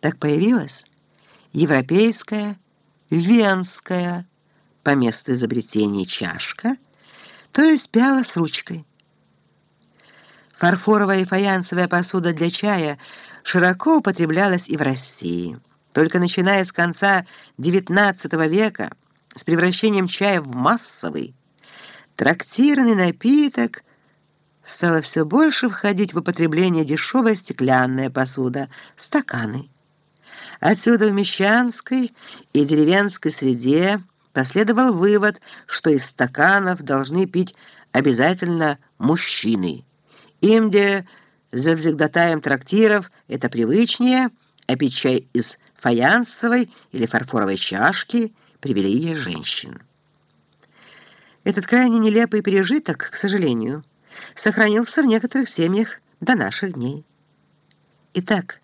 Так появилась европейская, венская, по месту изобретения чашка, то есть пиала с ручкой. Фарфоровая и фаянсовая посуда для чая широко употреблялась и в России. Только начиная с конца XIX века, с превращением чая в массовый, трактирный напиток стало все больше входить в употребление дешевая стеклянная посуда, стаканы. Отсюда в мещанской и деревенской среде последовал вывод, что из стаканов должны пить обязательно мужчины. Им, где завсегдатаем трактиров, это привычнее, а пить чай из фаянсовой или фарфоровой чашки – привилегия женщин. Этот крайне нелепый пережиток, к сожалению, сохранился в некоторых семьях до наших дней. Итак,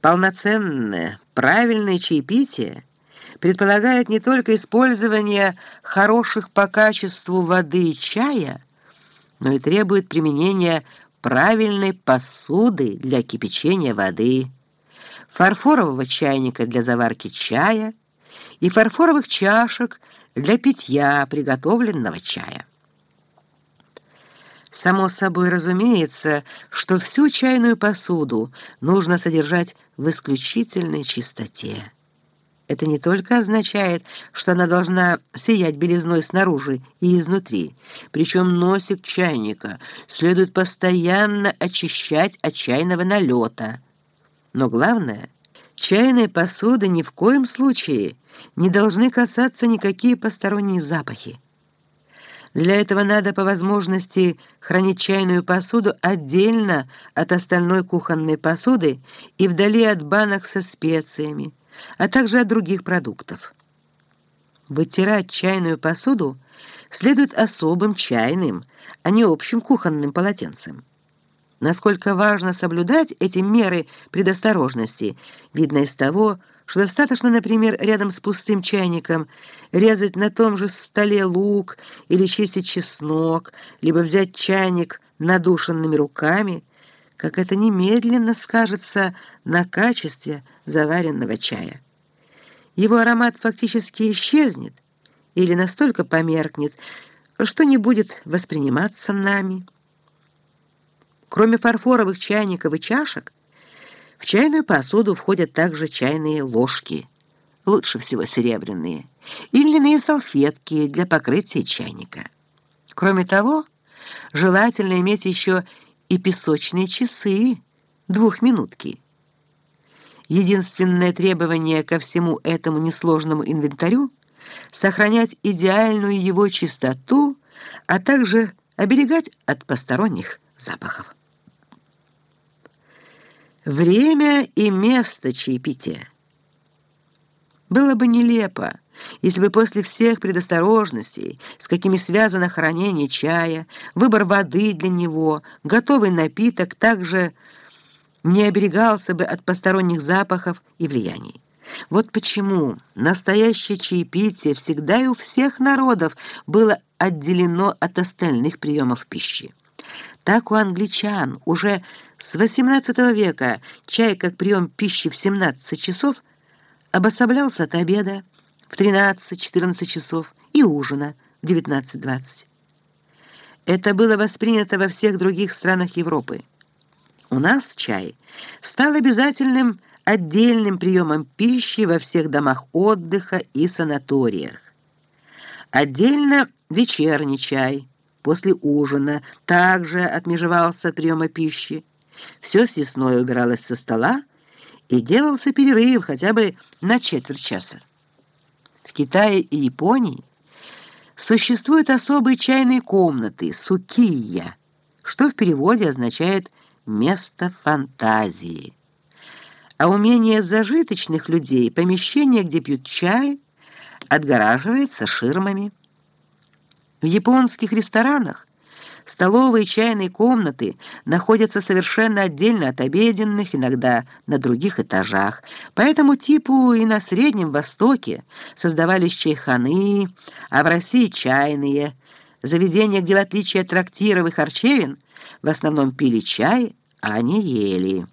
полноценное, правильное чаепитие предполагает не только использование хороших по качеству воды и чая, но и требует применения правильной посуды для кипячения воды, фарфорового чайника для заварки чая и фарфоровых чашек для питья приготовленного чая. Само собой разумеется, что всю чайную посуду нужно содержать в исключительной чистоте. Это не только означает, что она должна сиять белизной снаружи и изнутри, причем носик чайника следует постоянно очищать от чайного налета. Но главное, чайной посуды ни в коем случае не должны касаться никакие посторонние запахи. Для этого надо по возможности хранить чайную посуду отдельно от остальной кухонной посуды и вдали от банок со специями, а также от других продуктов. Вытирать чайную посуду следует особым чайным, а не общим кухонным полотенцем. Насколько важно соблюдать эти меры предосторожности, видно из того, что достаточно, например, рядом с пустым чайником резать на том же столе лук или чистить чеснок, либо взять чайник надушенными руками, как это немедленно скажется на качестве заваренного чая. Его аромат фактически исчезнет или настолько померкнет, что не будет восприниматься нами. Кроме фарфоровых чайников и чашек, в чайную посуду входят также чайные ложки, лучше всего серебряные, и льняные салфетки для покрытия чайника. Кроме того, желательно иметь еще и песочные часы, двухминутки. Единственное требование ко всему этому несложному инвентарю — сохранять идеальную его чистоту, а также оберегать от посторонних запахов. Время и место чаепития. Было бы нелепо, если бы после всех предосторожностей, с какими связано хранение чая, выбор воды для него, готовый напиток также не оберегался бы от посторонних запахов и влияний. Вот почему настоящее чаепитие всегда и у всех народов было отделено от остальных приемов пищи. Так у англичан уже с XVIII века чай как прием пищи в 17 часов обособлялся от обеда в 13-14 часов и ужина в 19-20. Это было воспринято во всех других странах Европы. У нас чай стал обязательным отдельным приемом пищи во всех домах отдыха и санаториях. Отдельно вечерний чай – после ужина также отмежевался от приема пищи. Все съестное убиралось со стола, и делался перерыв хотя бы на четверть часа. В Китае и Японии существуют особые чайные комнаты сукия, что в переводе означает «место фантазии». А умение зажиточных людей помещение, где пьют чай, отгораживается ширмами. В японских ресторанах столовые и чайные комнаты находятся совершенно отдельно от обеденных, иногда на других этажах. По этому типу и на Среднем Востоке создавались чайханы, а в России чайные заведения, где в отличие от трактиров и харчевин в основном пили чай, а не ели.